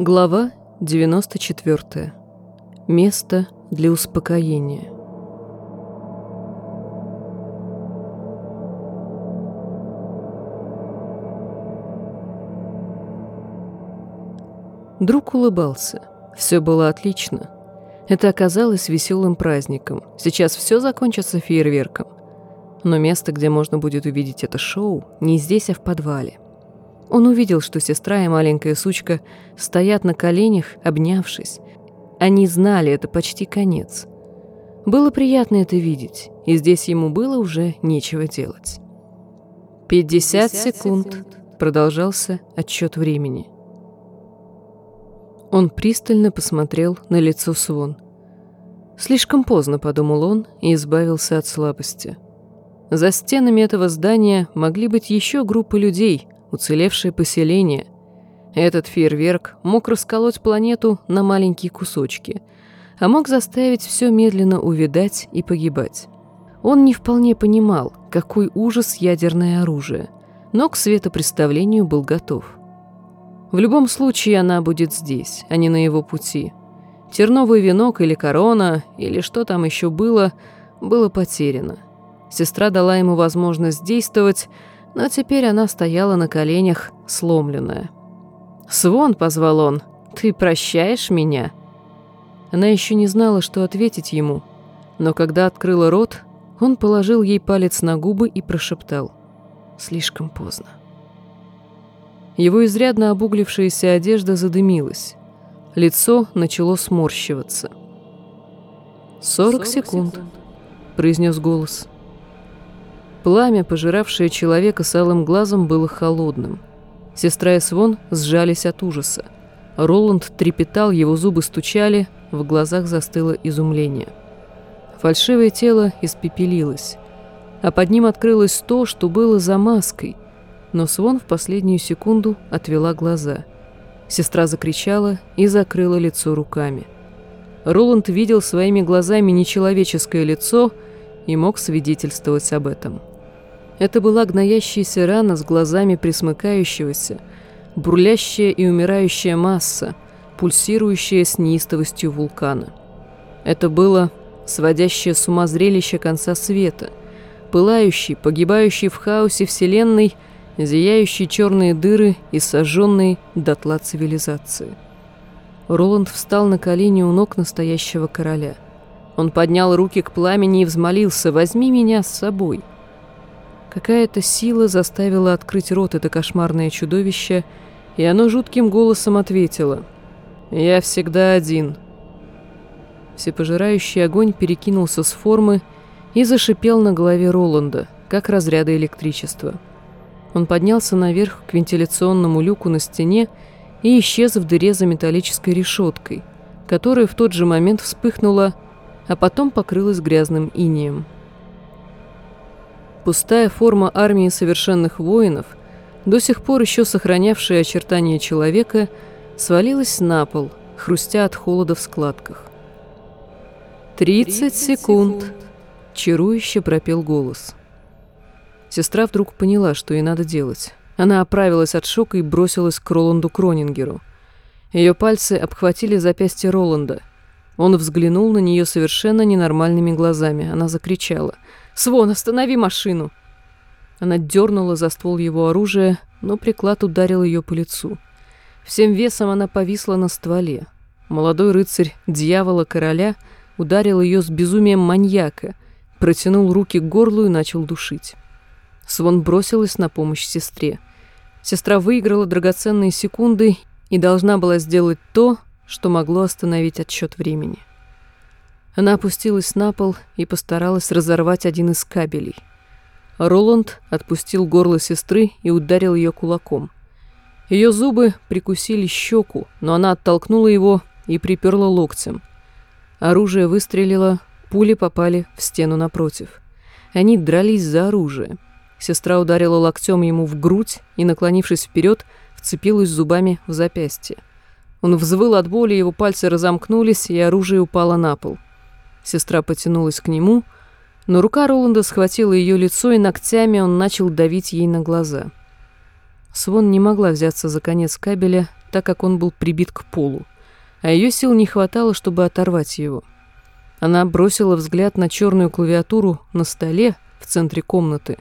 Глава 94. Место для успокоения. Друг улыбался. Все было отлично. Это оказалось веселым праздником. Сейчас все закончится фейерверком. Но место, где можно будет увидеть это шоу, не здесь, а в подвале – он увидел, что сестра и маленькая сучка стоят на коленях, обнявшись. Они знали, это почти конец. Было приятно это видеть, и здесь ему было уже нечего делать. «Пятьдесят секунд», — продолжался отчет времени. Он пристально посмотрел на лицо Свон. Слишком поздно, подумал он, и избавился от слабости. За стенами этого здания могли быть еще группы людей, уцелевшее поселение. Этот фейерверк мог расколоть планету на маленькие кусочки, а мог заставить все медленно увядать и погибать. Он не вполне понимал, какой ужас ядерное оружие, но к светопредставлению был готов. В любом случае она будет здесь, а не на его пути. Терновый венок или корона, или что там еще было, было потеряно. Сестра дала ему возможность действовать, но теперь она стояла на коленях, сломленная. «Свон», — позвал он, — «ты прощаешь меня?» Она еще не знала, что ответить ему, но когда открыла рот, он положил ей палец на губы и прошептал. «Слишком поздно». Его изрядно обуглившаяся одежда задымилась. Лицо начало сморщиваться. «Сорок секунд», — произнес голос. Пламя, пожиравшее человека с алым глазом, было холодным. Сестра и Свон сжались от ужаса. Роланд трепетал, его зубы стучали, в глазах застыло изумление. Фальшивое тело испепелилось, а под ним открылось то, что было за маской, но Свон в последнюю секунду отвела глаза. Сестра закричала и закрыла лицо руками. Роланд видел своими глазами нечеловеческое лицо и мог свидетельствовать об этом. Это была гноящаяся рана с глазами присмыкающегося, бурлящая и умирающая масса, пульсирующая с неистовостью вулкана. Это было сводящее с ума зрелище конца света, пылающий, погибающий в хаосе вселенной, зияющие черные дыры и сожженные дотла цивилизации. Роланд встал на колени у ног настоящего короля. Он поднял руки к пламени и взмолился «Возьми меня с собой». Какая-то сила заставила открыть рот это кошмарное чудовище, и оно жутким голосом ответило «Я всегда один». Всепожирающий огонь перекинулся с формы и зашипел на голове Роланда, как разряды электричества. Он поднялся наверх к вентиляционному люку на стене и исчез в дыре за металлической решеткой, которая в тот же момент вспыхнула, а потом покрылась грязным инеем. Пустая форма армии совершенных воинов, до сих пор еще сохранявшая очертания человека, свалилась на пол, хрустя от холода в складках. «Тридцать секунд!» — чарующе пропел голос. Сестра вдруг поняла, что ей надо делать. Она оправилась от шока и бросилась к Роланду Кронингеру. Ее пальцы обхватили запястье Роланда. Он взглянул на нее совершенно ненормальными глазами. Она закричала — Свон, останови машину!» Она дернула за ствол его оружия, но приклад ударил ее по лицу. Всем весом она повисла на стволе. Молодой рыцарь дьявола короля ударил ее с безумием маньяка, протянул руки к горлу и начал душить. Свон бросилась на помощь сестре. Сестра выиграла драгоценные секунды и должна была сделать то, что могло остановить отсчет времени. Она опустилась на пол и постаралась разорвать один из кабелей. Роланд отпустил горло сестры и ударил ее кулаком. Ее зубы прикусили щеку, но она оттолкнула его и приперла локтем. Оружие выстрелило, пули попали в стену напротив. Они дрались за оружие. Сестра ударила локтем ему в грудь и, наклонившись вперед, вцепилась зубами в запястье. Он взвыл от боли, его пальцы разомкнулись, и оружие упало на пол. Сестра потянулась к нему, но рука Роланда схватила ее лицо, и ногтями он начал давить ей на глаза. Свон не могла взяться за конец кабеля, так как он был прибит к полу, а ее сил не хватало, чтобы оторвать его. Она бросила взгляд на черную клавиатуру на столе в центре комнаты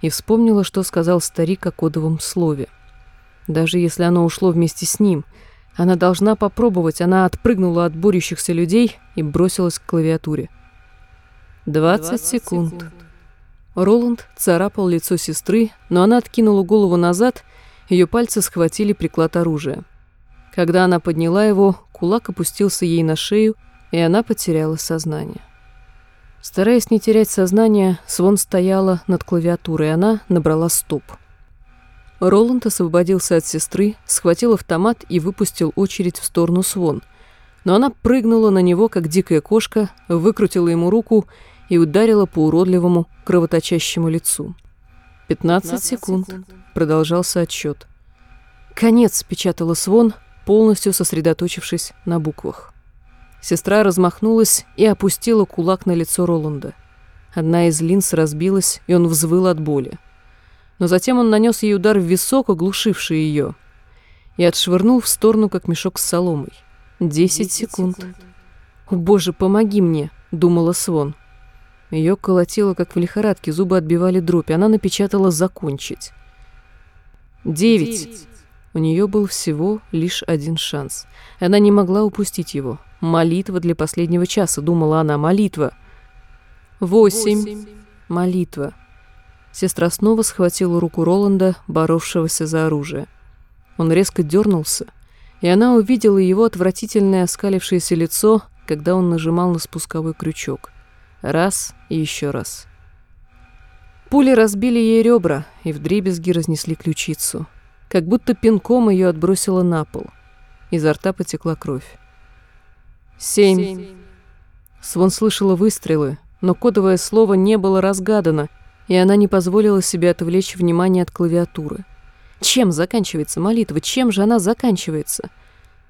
и вспомнила, что сказал старик о кодовом слове. Даже если оно ушло вместе с ним, она должна попробовать. Она отпрыгнула от борющихся людей и бросилась к клавиатуре. 20 секунд. Роланд царапал лицо сестры, но она откинула голову назад, ее пальцы схватили приклад оружия. Когда она подняла его, кулак опустился ей на шею, и она потеряла сознание. Стараясь не терять сознание, Свон стояла над клавиатурой, и она набрала стоп. Роланд освободился от сестры, схватил автомат и выпустил очередь в сторону Свон. Но она прыгнула на него, как дикая кошка, выкрутила ему руку и ударила по уродливому, кровоточащему лицу. 15 секунд. Продолжался отсчет. «Конец», — печатала Свон, полностью сосредоточившись на буквах. Сестра размахнулась и опустила кулак на лицо Роланда. Одна из линз разбилась, и он взвыл от боли. Но затем он нанес ей удар в висок, оглушивший ее, и отшвырнул в сторону, как мешок с соломой. Десять секунд. «О, боже, помоги мне!» — думала Свон. Ее колотило, как в лихорадке, зубы отбивали дробь. Она напечатала «закончить». Девять. У нее был всего лишь один шанс. Она не могла упустить его. Молитва для последнего часа, думала она, молитва. Восемь. Молитва. Сестра снова схватила руку Роланда, боровшегося за оружие. Он резко дернулся, и она увидела его отвратительное оскалившееся лицо, когда он нажимал на спусковой крючок. Раз и еще раз. Пули разбили ей ребра и вдребезги разнесли ключицу. Как будто пинком ее отбросило на пол. Изо рта потекла кровь. Семь. Свон слышала выстрелы, но кодовое слово не было разгадано, и она не позволила себе отвлечь внимание от клавиатуры. Чем заканчивается молитва? Чем же она заканчивается?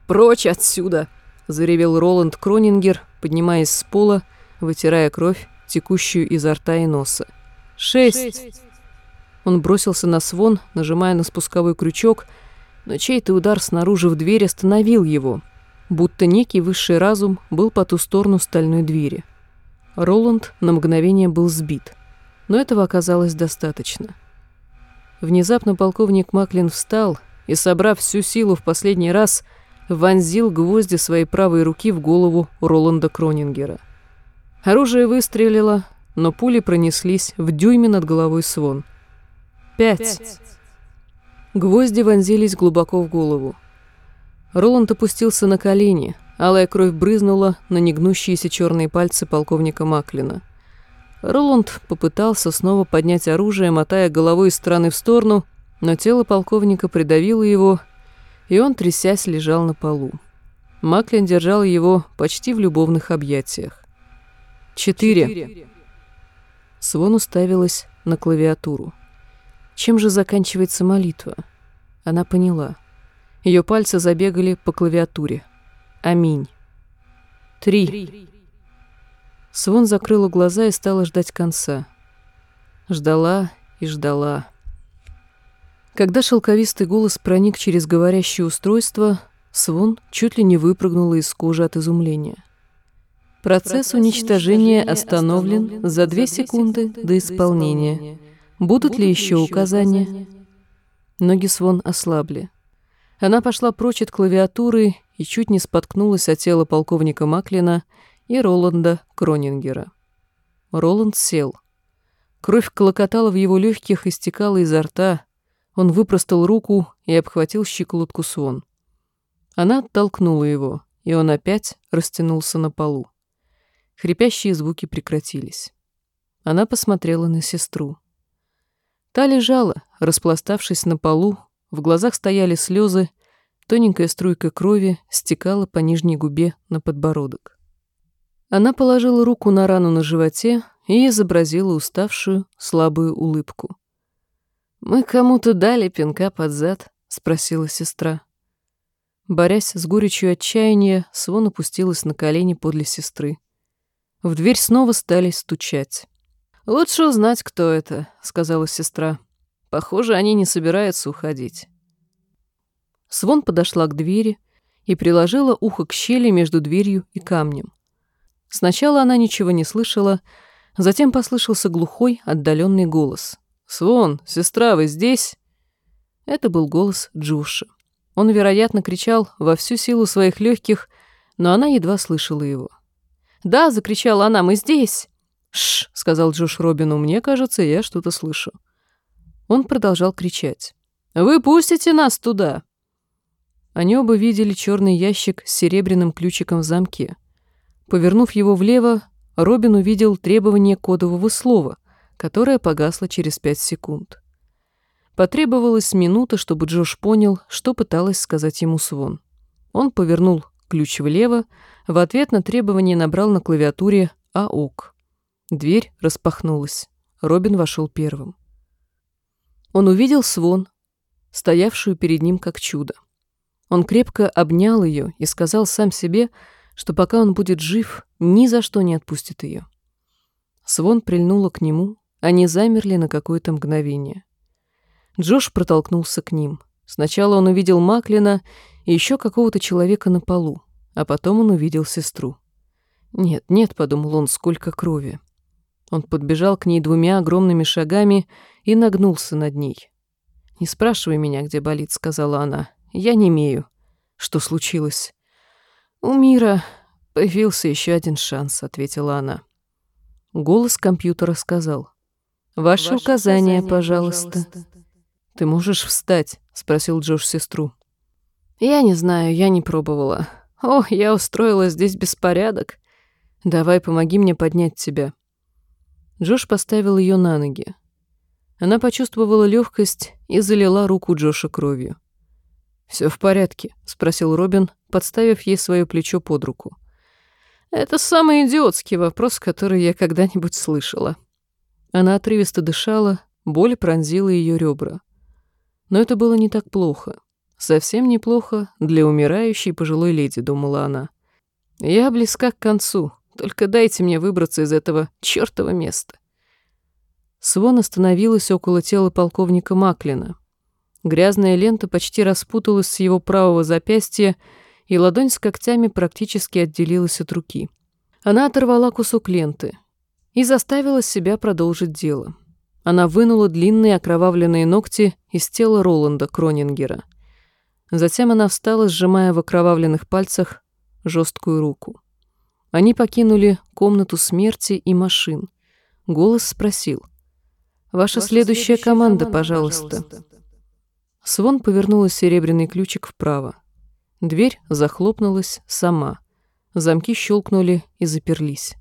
«Прочь отсюда!» – заревел Роланд Кронингер, поднимаясь с пола вытирая кровь, текущую изо рта и носа. «Шесть!» Он бросился на свон, нажимая на спусковой крючок, но чей-то удар снаружи в дверь остановил его, будто некий высший разум был по ту сторону стальной двери. Роланд на мгновение был сбит, но этого оказалось достаточно. Внезапно полковник Маклин встал и, собрав всю силу в последний раз, вонзил гвозди своей правой руки в голову Роланда Кронингера. Оружие выстрелило, но пули пронеслись в дюйме над головой Свон. Пять. Гвозди вонзились глубоко в голову. Роланд опустился на колени, алая кровь брызнула на негнущиеся черные пальцы полковника Маклина. Роланд попытался снова поднять оружие, мотая головой из стороны в сторону, но тело полковника придавило его, и он, трясясь, лежал на полу. Маклин держал его почти в любовных объятиях. Четыре. Свон уставилась на клавиатуру. Чем же заканчивается молитва? Она поняла. Ее пальцы забегали по клавиатуре. Аминь. Три. Свон закрыла глаза и стала ждать конца. Ждала и ждала. Когда шелковистый голос проник через говорящее устройство, Свон чуть ли не выпрыгнула из кожи от изумления. Процесс уничтожения остановлен за две секунды до исполнения. Будут ли еще указания? Ноги Свон ослабли. Она пошла прочь от клавиатуры и чуть не споткнулась от тела полковника Маклина и Роланда Кронингера. Роланд сел. Кровь колокотала в его легких и стекала изо рта. Он выпростал руку и обхватил щиколотку Свон. Она оттолкнула его, и он опять растянулся на полу. Хрипящие звуки прекратились. Она посмотрела на сестру. Та лежала, распластавшись на полу, в глазах стояли слезы, тоненькая струйка крови стекала по нижней губе на подбородок. Она положила руку на рану на животе и изобразила уставшую, слабую улыбку. «Мы кому-то дали пинка под зад?» — спросила сестра. Борясь с горечью отчаяния, Свон опустилась на колени подле сестры. В дверь снова стали стучать. «Лучше узнать, кто это», — сказала сестра. Похоже, они не собираются уходить. Свон подошла к двери и приложила ухо к щели между дверью и камнем. Сначала она ничего не слышала, затем послышался глухой, отдаленный голос. «Свон, сестра, вы здесь?» Это был голос Джуша. Он, вероятно, кричал во всю силу своих легких, но она едва слышала его. «Да!» — закричала она, — «мы здесь!» «Шш!» — сказал Джош Робину, — «мне кажется, я что-то слышу». Он продолжал кричать. «Вы пустите нас туда!» Они оба видели черный ящик с серебряным ключиком в замке. Повернув его влево, Робин увидел требование кодового слова, которое погасло через пять секунд. Потребовалась минута, чтобы Джош понял, что пыталась сказать ему Свон. Он повернул ключ влево, в ответ на требование набрал на клавиатуре «АОК». Дверь распахнулась. Робин вошел первым. Он увидел Свон, стоявшую перед ним как чудо. Он крепко обнял ее и сказал сам себе, что пока он будет жив, ни за что не отпустит ее. Свон прильнула к нему, они замерли на какое-то мгновение. Джош протолкнулся к ним. Сначала он увидел Маклина и еще какого-то человека на полу, а потом он увидел сестру. «Нет, нет», — подумал он, — «сколько крови». Он подбежал к ней двумя огромными шагами и нагнулся над ней. «Не спрашивай меня, где болит», — сказала она. «Я не имею». «Что случилось?» «У мира появился еще один шанс», — ответила она. Голос компьютера сказал. «Ваше, Ваше указание, указание пожалуйста. пожалуйста». «Ты можешь встать?» — спросил Джош сестру. «Я не знаю, я не пробовала. О, я устроила здесь беспорядок. Давай, помоги мне поднять тебя». Джош поставил ее на ноги. Она почувствовала легкость и залила руку Джоша кровью. Все в порядке?» — спросил Робин, подставив ей свое плечо под руку. «Это самый идиотский вопрос, который я когда-нибудь слышала». Она отрывисто дышала, боль пронзила ее ребра. Но это было не так плохо. Совсем неплохо для умирающей пожилой леди, думала она. Я близка к концу, только дайте мне выбраться из этого чёртова места. Свон остановилась около тела полковника Маклина. Грязная лента почти распуталась с его правого запястья, и ладонь с когтями практически отделилась от руки. Она оторвала кусок ленты и заставила себя продолжить дело. Она вынула длинные окровавленные ногти из тела Роланда Кронингера. Затем она встала, сжимая в окровавленных пальцах жесткую руку. Они покинули комнату смерти и машин. Голос спросил. «Ваша, Ваша следующая, следующая команда, команда пожалуйста». пожалуйста. Свон повернула серебряный ключик вправо. Дверь захлопнулась сама. Замки щелкнули и заперлись.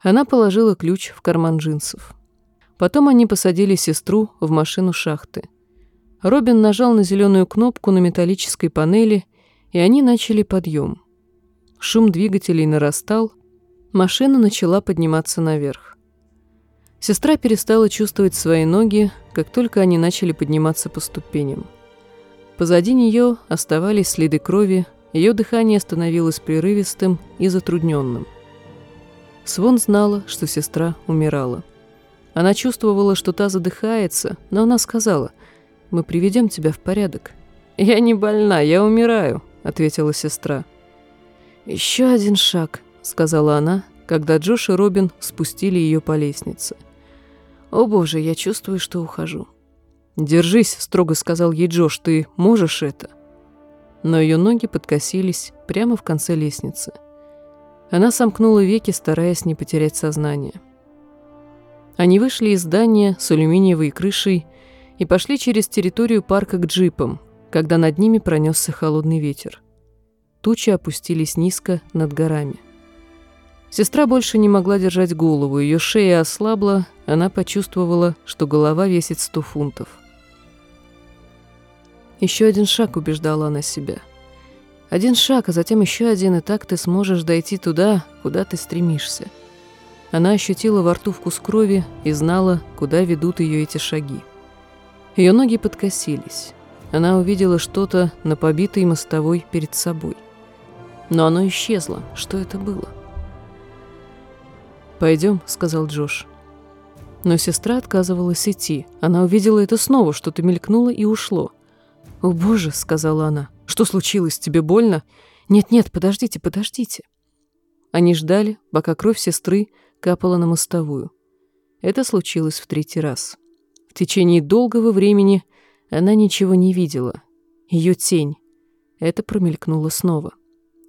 Она положила ключ в карман джинсов. Потом они посадили сестру в машину шахты. Робин нажал на зеленую кнопку на металлической панели, и они начали подъем. Шум двигателей нарастал, машина начала подниматься наверх. Сестра перестала чувствовать свои ноги, как только они начали подниматься по ступеням. Позади нее оставались следы крови, ее дыхание становилось прерывистым и затрудненным. Свон знала, что сестра умирала. Она чувствовала, что та задыхается, но она сказала, «Мы приведем тебя в порядок». «Я не больна, я умираю», — ответила сестра. «Еще один шаг», — сказала она, когда Джош и Робин спустили ее по лестнице. «О боже, я чувствую, что ухожу». «Держись», — строго сказал ей Джош, — «ты можешь это». Но ее ноги подкосились прямо в конце лестницы. Она сомкнула веки, стараясь не потерять сознание. Они вышли из здания с алюминиевой крышей и пошли через территорию парка к джипам, когда над ними пронесся холодный ветер. Тучи опустились низко над горами. Сестра больше не могла держать голову, ее шея ослабла, она почувствовала, что голова весит сто фунтов. Еще один шаг убеждала она себя. Один шаг, а затем еще один, и так ты сможешь дойти туда, куда ты стремишься. Она ощутила во рту вкус крови и знала, куда ведут ее эти шаги. Ее ноги подкосились. Она увидела что-то на побитой мостовой перед собой. Но оно исчезло. Что это было? «Пойдем», — сказал Джош. Но сестра отказывалась идти. Она увидела это снова, что-то мелькнуло и ушло. «О, Боже!» — сказала она. «Что случилось? Тебе больно?» «Нет-нет, подождите, подождите». Они ждали, пока кровь сестры капала на мостовую. Это случилось в третий раз. В течение долгого времени она ничего не видела. Ее тень. Это промелькнуло снова.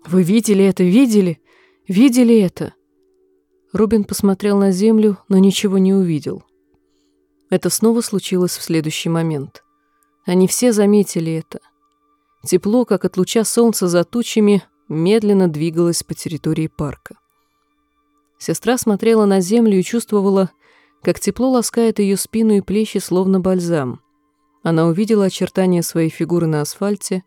«Вы видели это? Видели? Видели это?» Робин посмотрел на землю, но ничего не увидел. Это снова случилось в следующий момент. Они все заметили это. Тепло, как от луча солнца за тучами, медленно двигалось по территории парка. Сестра смотрела на землю и чувствовала, как тепло ласкает ее спину и плечи, словно бальзам. Она увидела очертания своей фигуры на асфальте,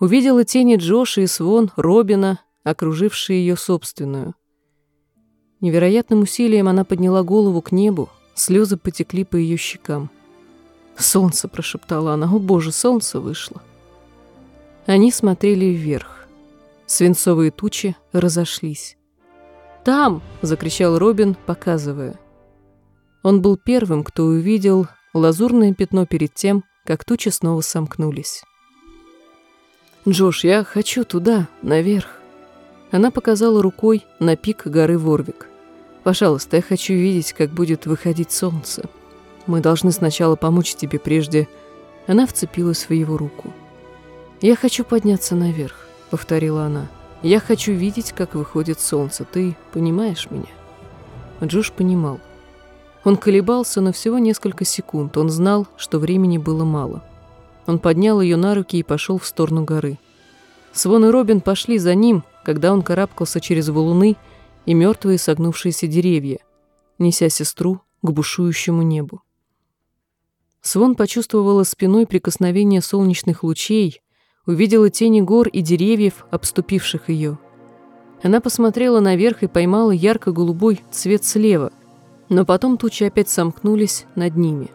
увидела тени Джоша и Свон, Робина, окружившие ее собственную. Невероятным усилием она подняла голову к небу, слезы потекли по ее щекам. «Солнце!» — прошептала она. «О, Боже, солнце вышло!» Они смотрели вверх. Свинцовые тучи разошлись. «Там!» — закричал Робин, показывая. Он был первым, кто увидел лазурное пятно перед тем, как тучи снова сомкнулись. «Джош, я хочу туда, наверх». Она показала рукой на пик горы Ворвик. «Пожалуйста, я хочу видеть, как будет выходить солнце. Мы должны сначала помочь тебе прежде...» Она вцепилась в его руку. «Я хочу подняться наверх», — повторила она. «Я хочу видеть, как выходит солнце. Ты понимаешь меня?» Джош понимал. Он колебался, но всего несколько секунд. Он знал, что времени было мало. Он поднял ее на руки и пошел в сторону горы. Свон и Робин пошли за ним, когда он карабкался через валуны и мертвые согнувшиеся деревья, неся сестру к бушующему небу. Свон почувствовала спиной прикосновение солнечных лучей, увидела тени гор и деревьев, обступивших ее. Она посмотрела наверх и поймала ярко-голубой цвет слева — но потом тучи опять сомкнулись над ними.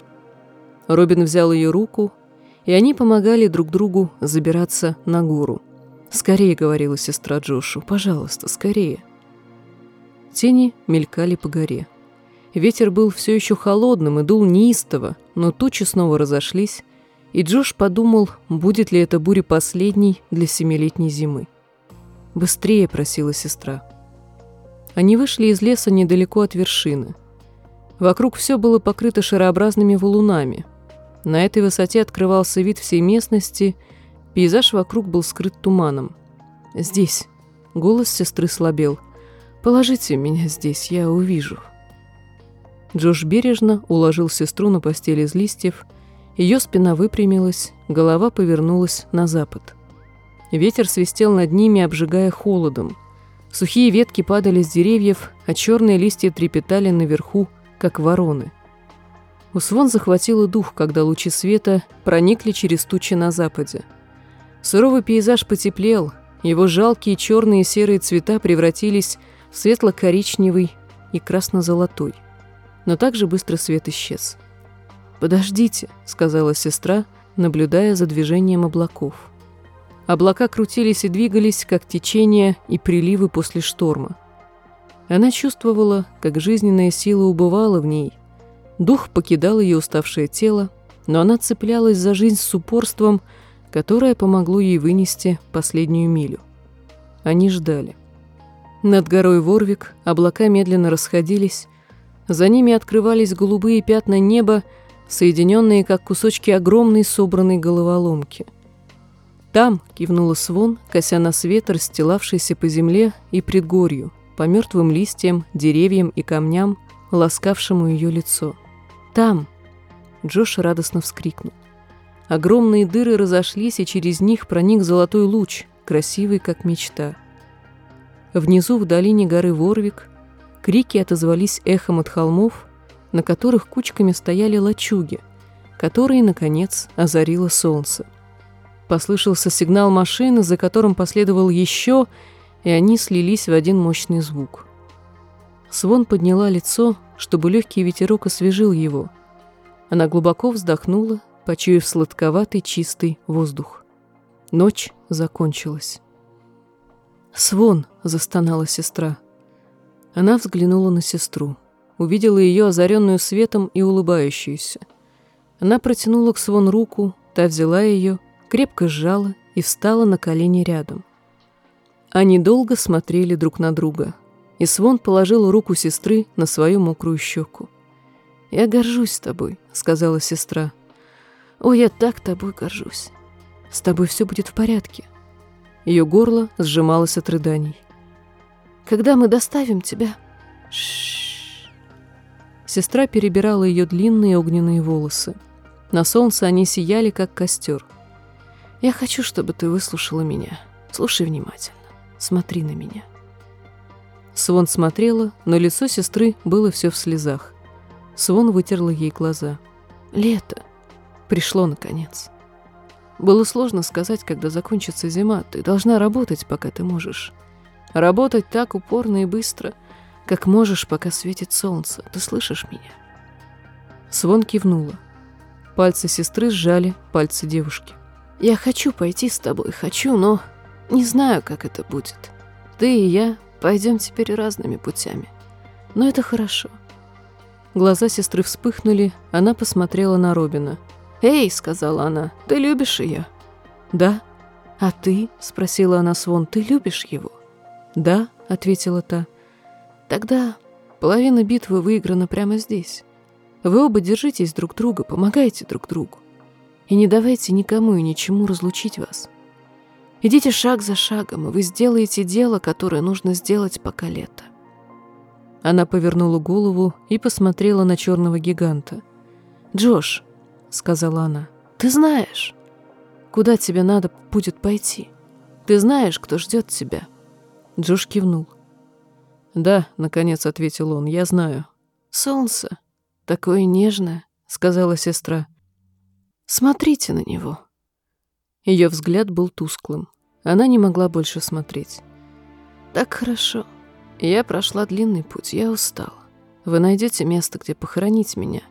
Робин взял ее руку, и они помогали друг другу забираться на гору. «Скорее», — говорила сестра Джошу, — «пожалуйста, скорее». Тени мелькали по горе. Ветер был все еще холодным и дул неистово, но тучи снова разошлись, и Джош подумал, будет ли эта буря последней для семилетней зимы. «Быстрее», — просила сестра. Они вышли из леса недалеко от вершины. Вокруг все было покрыто шарообразными валунами. На этой высоте открывался вид всей местности, пейзаж вокруг был скрыт туманом. «Здесь». Голос сестры слабел. «Положите меня здесь, я увижу». Джош бережно уложил сестру на постель из листьев, ее спина выпрямилась, голова повернулась на запад. Ветер свистел над ними, обжигая холодом. Сухие ветки падали с деревьев, а черные листья трепетали наверху, как вороны. У Свон захватило дух, когда лучи света проникли через тучи на западе. Суровый пейзаж потеплел, его жалкие черные и серые цвета превратились в светло-коричневый и красно-золотой. Но также быстро свет исчез. «Подождите», — сказала сестра, наблюдая за движением облаков. Облака крутились и двигались, как течение и приливы после шторма. Она чувствовала, как жизненная сила убывала в ней. Дух покидал ее уставшее тело, но она цеплялась за жизнь с упорством, которое помогло ей вынести последнюю милю. Они ждали. Над горой Ворвик облака медленно расходились, за ними открывались голубые пятна неба, соединенные как кусочки огромной собранной головоломки. «Там», — кивнула Свон, кося на свет, расстилавшийся по земле и предгорью, по мертвым листьям, деревьям и камням, ласкавшему ее лицо. «Там!» Джош радостно вскрикнул. Огромные дыры разошлись, и через них проник золотой луч, красивый, как мечта. Внизу, в долине горы Ворвик, крики отозвались эхом от холмов, на которых кучками стояли лачуги, которые, наконец, озарило солнце. Послышался сигнал машины, за которым последовал еще и они слились в один мощный звук. Свон подняла лицо, чтобы легкий ветерок освежил его. Она глубоко вздохнула, почуяв сладковатый чистый воздух. Ночь закончилась. «Свон!» — застонала сестра. Она взглянула на сестру. увидела ее озаренную светом и улыбающуюся. Она протянула к Свон руку, та взяла ее, крепко сжала и встала на колени рядом. Они долго смотрели друг на друга, и Свон положила руку сестры на свою мокрую щеку. «Я горжусь тобой», — сказала сестра. «О, я так тобой горжусь. С тобой все будет в порядке». Ее горло сжималось от рыданий. «Когда мы доставим тебя?» Сестра перебирала ее длинные огненные волосы. На солнце они сияли, как костер. «Я хочу, чтобы ты выслушала меня. Слушай внимательно. Смотри на меня». Свон смотрела, но лицо сестры было все в слезах. Свон вытерла ей глаза. «Лето. Пришло, наконец. Было сложно сказать, когда закончится зима. Ты должна работать, пока ты можешь. Работать так упорно и быстро, как можешь, пока светит солнце. Ты слышишь меня?» Свон кивнула. Пальцы сестры сжали пальцы девушки. «Я хочу пойти с тобой, хочу, но не знаю, как это будет. Ты и я пойдем теперь разными путями. Но это хорошо». Глаза сестры вспыхнули, она посмотрела на Робина. «Эй», — сказала она, — «ты любишь ее?» «Да». «А ты?» — спросила она Свон, — «ты любишь его?» «Да», — ответила та. «Тогда половина битвы выиграна прямо здесь. Вы оба держитесь друг друга, помогайте друг другу. И не давайте никому и ничему разлучить вас. Идите шаг за шагом, и вы сделаете дело, которое нужно сделать пока лето. Она повернула голову и посмотрела на черного гиганта. «Джош», — сказала она, — «ты знаешь, куда тебе надо будет пойти. Ты знаешь, кто ждет тебя». Джош кивнул. «Да», — наконец ответил он, — «я знаю». «Солнце, такое нежное», — сказала сестра. «Смотрите на него». Ее взгляд был тусклым. Она не могла больше смотреть. «Так хорошо. Я прошла длинный путь, я устала. Вы найдете место, где похоронить меня,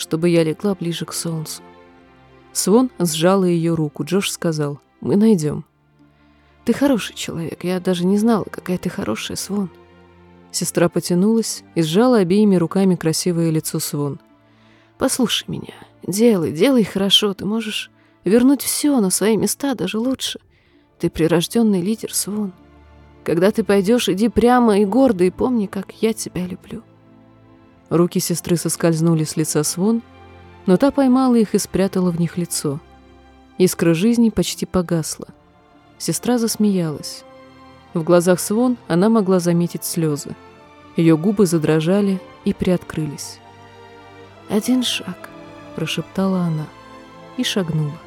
чтобы я легла ближе к солнцу». Свон сжала ее руку. Джош сказал, «Мы найдем». «Ты хороший человек. Я даже не знала, какая ты хорошая, Свон». Сестра потянулась и сжала обеими руками красивое лицо Свон. «Послушай меня. Делай, делай хорошо. Ты можешь вернуть все на свои места, даже лучше. Ты прирожденный лидер, Свон. Когда ты пойдешь, иди прямо и гордо, и помни, как я тебя люблю». Руки сестры соскользнули с лица Свон, но та поймала их и спрятала в них лицо. Искра жизни почти погасла. Сестра засмеялась. В глазах Свон она могла заметить слезы. Ее губы задрожали и приоткрылись. «Один шаг», — прошептала она и шагнула.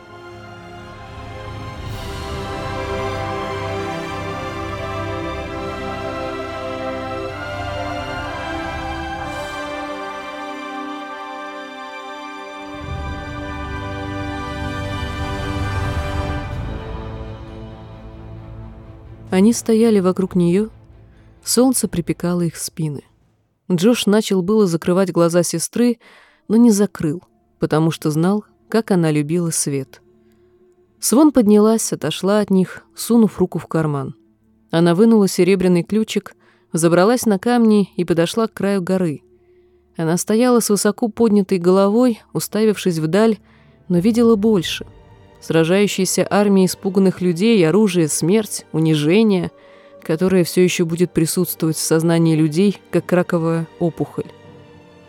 Они стояли вокруг нее, солнце припекало их спины. Джош начал было закрывать глаза сестры, но не закрыл, потому что знал, как она любила свет. Свон поднялась, отошла от них, сунув руку в карман. Она вынула серебряный ключик, забралась на камни и подошла к краю горы. Она стояла с высоко поднятой головой, уставившись вдаль, но видела больше — сражающейся армии испуганных людей, оружие, смерть, унижение, которое все еще будет присутствовать в сознании людей, как раковая опухоль.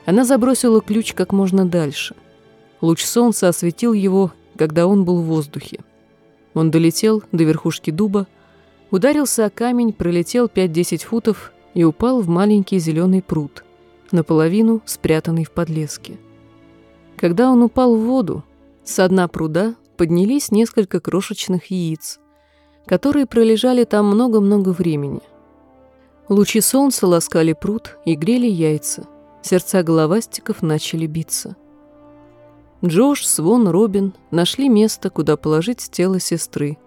Она забросила ключ как можно дальше. Луч солнца осветил его, когда он был в воздухе. Он долетел до верхушки дуба, ударился о камень, пролетел 5-10 футов и упал в маленький зеленый пруд, наполовину спрятанный в подлеске. Когда он упал в воду, со дна пруда поднялись несколько крошечных яиц, которые пролежали там много-много времени. Лучи солнца ласкали пруд и грели яйца. Сердца головастиков начали биться. Джош, Свон, Робин нашли место, куда положить тело сестры.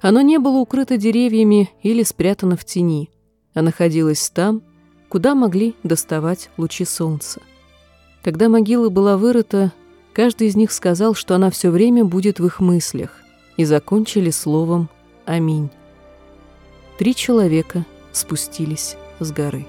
Оно не было укрыто деревьями или спрятано в тени, а находилось там, куда могли доставать лучи солнца. Когда могила была вырыта, Каждый из них сказал, что она все время будет в их мыслях, и закончили словом «Аминь». Три человека спустились с горы.